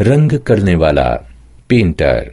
रंग करने वाला पेंटर।